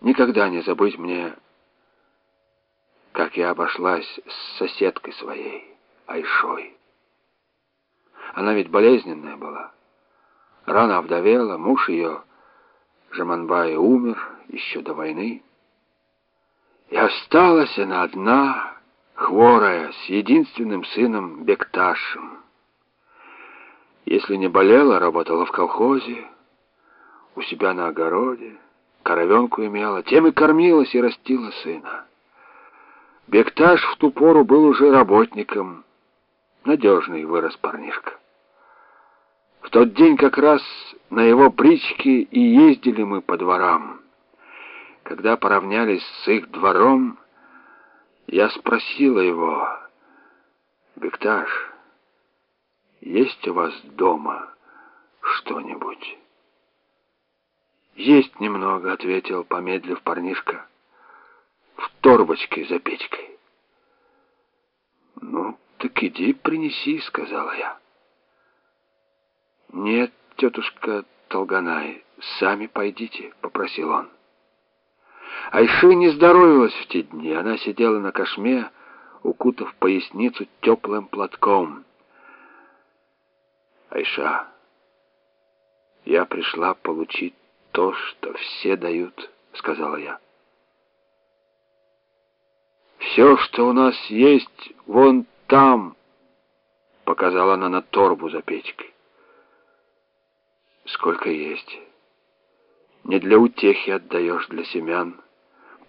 Никогда не забыть мне, как я обошлась с соседкой своей, Айшой. Она ведь болезненная была. Рано овдовела, муж ее, Жаманбай, умер еще до войны. И осталась она одна, хворая, с единственным сыном Бекташем. Если не болела, работала в колхозе, у себя на огороде, коровенку имела, тем и кормилась и растила сына. Бекташ в ту пору был уже работником, надежный вырос парнишка. В тот день как раз на его бричке и ездили мы по дворам. Когда поравнялись с их двором, я спросила его, «Бекташ, есть у вас дома что-нибудь?» «Есть немного», — ответил, помедлив парнишка, «в торбочке за печкой». «Ну, так иди принеси», — сказала я. «Нет, тетушка Толганай, сами пойдите», — попросил он. Айши не здоровилась в те дни. Она сидела на кошме, укутав поясницу теплым платком. «Айша, я пришла получить то, что все дают», — сказала я. «Все, что у нас есть, вон там», — показала она на торбу за печкой. «Сколько есть. Не для утехи отдаешь, для семян».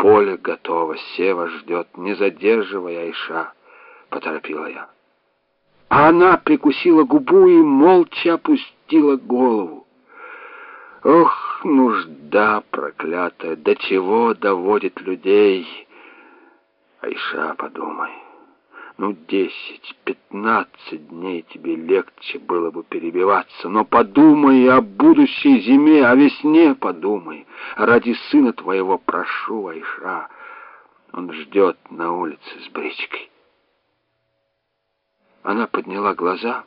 Поле готово, Сева ждет, не задерживая Айша, поторопила я. А она прикусила губу и молча опустила голову. Ох, нужда проклятая, до чего доводит людей. Айша, подумай. Ну, десять, пятнадцать дней тебе легче было бы перебиваться, но подумай о будущей зиме, о весне подумай. Ради сына твоего прошу, Айша. Он ждет на улице с бричкой. Она подняла глаза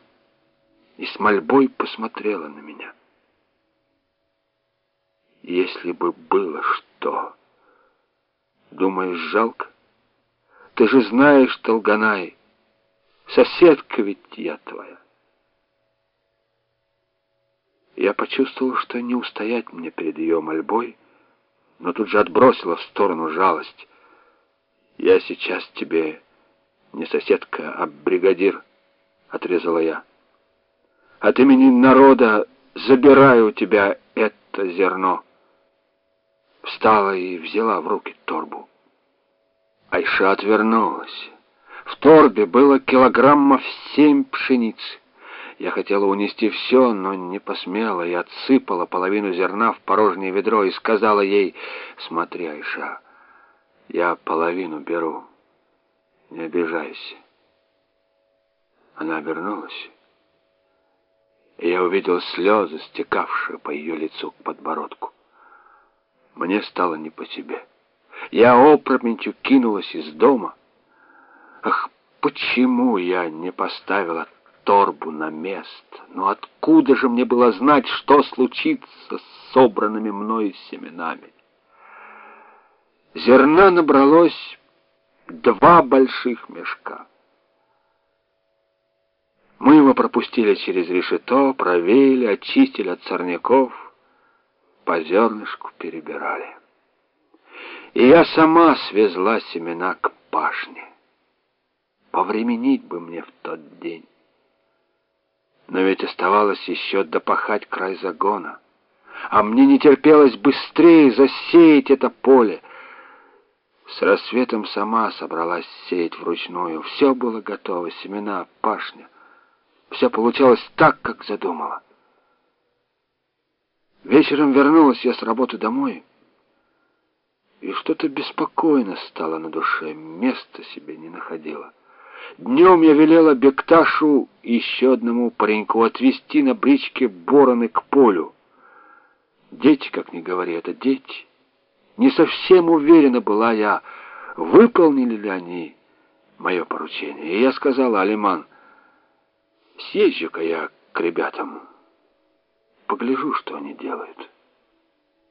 и с мольбой посмотрела на меня. Если бы было что, думаешь, жалко? Ты же знаешь, Толганай, соседка ведь я твоя. Я почувствовал, что не устоять мне перед ее мольбой, но тут же отбросила в сторону жалость. «Я сейчас тебе не соседка, а бригадир», — отрезала я. «От имени народа забираю у тебя это зерно». Встала и взяла в руки торбу. Айша отвернулась. В торбе было килограммов семь пшеницы. Я хотела унести все, но не посмела и отсыпала половину зерна в порожнее ведро и сказала ей, «Смотри, Айша, я половину беру, не обижайся». Она обернулась, и я увидел слезы, стекавшие по ее лицу к подбородку. Мне стало не по себе. Я опрометью кинулась из дома. Ах, почему я не поставила торбу на место? Но откуда же мне было знать, что случится с собранными мною семенами? Зерна набралось два больших мешка. Мы его пропустили через решето, провеяли, очистили от сорняков, по зернышку перебирали и я сама свезла семена к пашне. Повременить бы мне в тот день. Но ведь оставалось еще допахать край загона, а мне не терпелось быстрее засеять это поле. С рассветом сама собралась сеять вручную. Все было готово, семена, пашня. Все получалось так, как задумала. Вечером вернулась я с работы домой — и что-то беспокойно стало на душе, места себе не находила. Днем я велела Бекташу и еще одному пареньку отвезти на бричке бороны к полю. Дети, как ни говори, это дети. Не совсем уверена была я, выполнили ли они мое поручение. И я сказала, Алиман, съезжу-ка я к ребятам, погляжу, что они делают.